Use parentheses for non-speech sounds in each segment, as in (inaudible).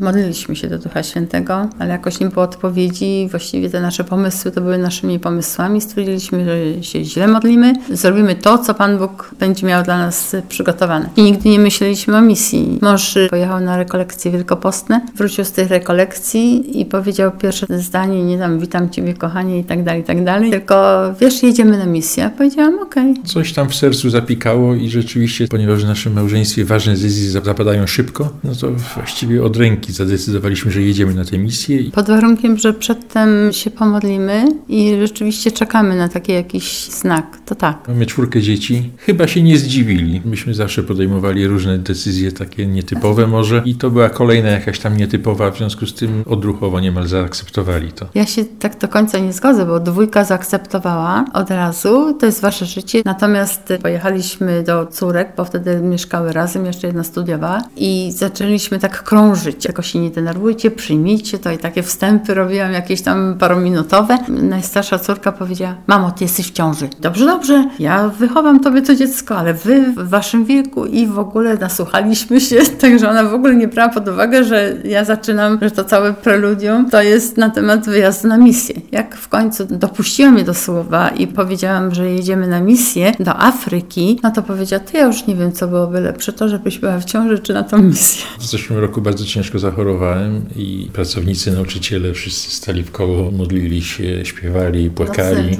modliliśmy się do Ducha Świętego, ale jakoś nie było odpowiedzi. Właściwie te nasze pomysły to były naszymi pomysłami. Stwierdziliśmy, że się źle modlimy. Zrobimy to, co Pan Bóg będzie miał dla nas przygotowane. I nigdy nie myśleliśmy o misji. Mąż pojechał na rekolekcje wielkopostne, wrócił z tych rekolekcji i powiedział pierwsze zdanie, nie tam witam Ciebie kochanie i tak dalej, i tak dalej, tylko wiesz, jedziemy na misję. Powiedziałam, okej. Okay. Coś tam w sercu zapikało i rzeczywiście, ponieważ w naszym małżeństwie ważne decyzje zapadają szybko, no to właściwie od ręki zadecydowaliśmy, że jedziemy na tę misję. Pod warunkiem, że przedtem się pomodlimy i rzeczywiście czekamy na taki jakiś znak, to tak. Mamy czwórkę dzieci. Chyba się nie zdziwili. Myśmy zawsze podejmowali różne decyzje takie nietypowe może i to była kolejna jakaś tam nietypowa, w związku z tym odruchowo niemal zaakceptowali to. Ja się tak do końca nie zgodzę, bo dwójka zaakceptowała od razu, to jest wasze życie. Natomiast pojechaliśmy do córek, bo wtedy mieszkały razem, jeszcze jedna studiowała i zaczęliśmy tak krążyć. Jakoś się nie denerwujcie, przyjmijcie to i takie wstępy robiłam jakieś tam parominutowe. Najstarsza córka powiedziała, mamo, ty jesteś w ciąży. Dobrze, dobrze, ja wychowam tobie to dziecko, ale wy w waszym wieku i w ogóle nasłuchaliśmy się, (laughs) także ona w ogóle nie brała pod uwagę, że ja zaczynam, że to całe preludium to jest na temat wyjazdu na misję. Jak w końcu dopuściłam je do słowa i powiedziałam, że jedziemy na misję do Afryki, no to powiedziała, to ja już nie wiem, co byłoby lepsze, to żebyś była w ciąży, czy na tą misję. W zeszłym roku bardzo ciężko zachorowałem i pracownicy, nauczyciele wszyscy stali w koło, modlili się, śpiewali, płakali,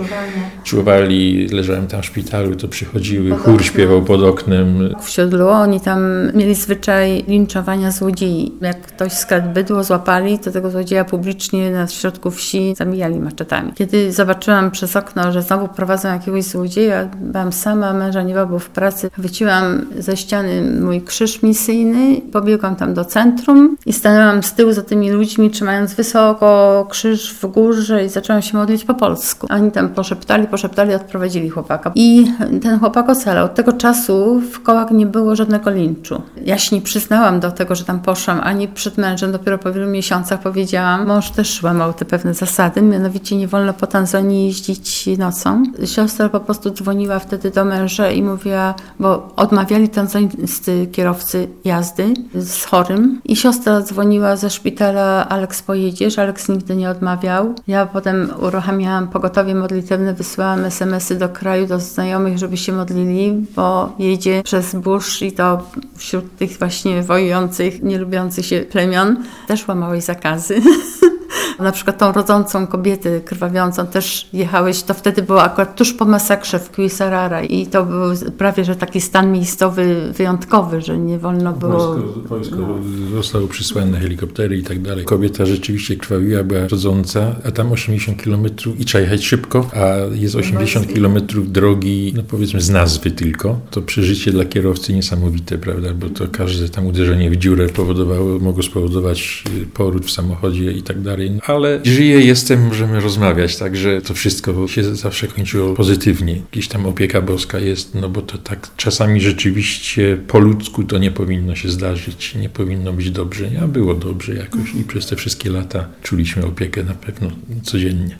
czuwali. Leżałem tam w szpitalu, to przychodziły, pod chór oknem. śpiewał pod oknem. W Siodlu oni tam mieli zwyczaj linczowania złodziei. Jak ktoś skradł bydło, złapali, to tego złodzieja publicznie na środku wsi zabijali maczetami. Kiedy zobaczyłam przez okno, że znowu prowadzą jakiegoś złodzieja, byłam sama, męża nie było w pracy, wyciłam ze ściany mój krzyż misyjny, pobiegłam tam do centrum i stanęłam z tyłu za tymi ludźmi, trzymając wysoko krzyż w górze i zaczęłam się modlić po polsku. Oni tam poszeptali, poszeptali, odprowadzili chłopaka. I ten chłopak ocalał. Od tego czasu w kołach nie było żadnego linczu. Ja się nie przyznałam do tego, że tam poszłam, ani przed mężem. Dopiero po wielu miesiącach powiedziałam. Mąż też łamał te pewne zasady, mianowicie nie wolno po Tanzanii jeździć nocą. Siostra po prostu dzwoniła wtedy do męża i mówiła, bo odmawiali tanzańscy kierowcy jazdy z chorym i siostra dzwoniła ze szpitala, Aleks pojedziesz, Aleks nigdy nie odmawiał. Ja potem uruchamiałam pogotowie modlitewne, wysyłałam SMS-y do kraju, do znajomych, żeby się modlili, bo jedzie przez burz i to wśród tych właśnie wojujących, nie lubiących się plemion też łamałeś zakazy. (laughs) Na przykład tą rodzącą kobietę krwawiącą też jechałeś, to wtedy było akurat tuż po masakrze w Quisarara i to był prawie, że taki stan miejscowy wyjątkowy, że nie wolno było... Wojsko, wojsko no. zostało przysłane helikoptery i tak dalej. Kobieta rzeczywiście krwawiła, była rodząca, a tam 80 km i trzeba jechać szybko, a jest 80 km drogi, no powiedzmy z nazwy tylko. To przeżycie dla kierowcy niesamowite, prawda, bo to każde tam uderzenie w dziurę powodowało, mogło spowodować poród w samochodzie i tak dalej ale żyję, jestem, możemy rozmawiać, także to wszystko się zawsze kończyło pozytywnie. Gdzieś tam opieka boska jest, no bo to tak czasami rzeczywiście po ludzku to nie powinno się zdarzyć, nie powinno być dobrze, a było dobrze jakoś i przez te wszystkie lata czuliśmy opiekę na pewno codziennie.